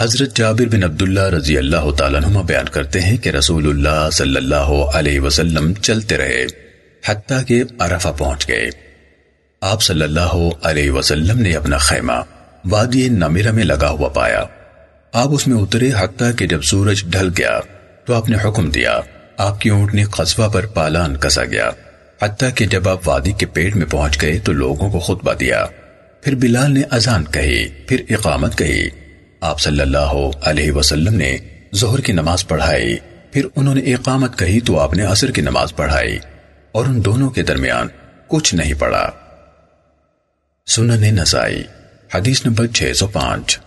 حضرت جابر بن عبداللہ رضی اللہ تعالیٰ عنہ بیان کرتے ہیں کہ رسول اللہ صلی اللہ علیہ وسلم چلتے رہے حتیٰ کہ عرفہ پہنچ گئے۔ آپ صلی اللہ علیہ وسلم نے اپنا خیمہ وادی نمیرہ میں لگا ہوا پایا۔ آپ اس میں اترے حتیٰ کہ جب سورج ڈھل گیا تو آپ نے حکم دیا، آپ کی اونٹنی قصبہ پر پالان کسا گیا۔ حتیٰ کہ جب آپ وادی کے پیٹ میں پہنچ گئے تو لوگوں کو خطبہ دیا۔ پھر بلال نے اذان کہی، پھر اقامت کہی۔ آپ صلی اللہ علیہ وسلم نے ظہر کی نماز پڑھائی، پھر انہوں نے اقامت کہی تو آپ نے عصر کی نماز پڑھائی، اور ان دونوں کے درمیان کچھ نہیں پڑھا۔ سنن نسائی، حدیث نمبر 605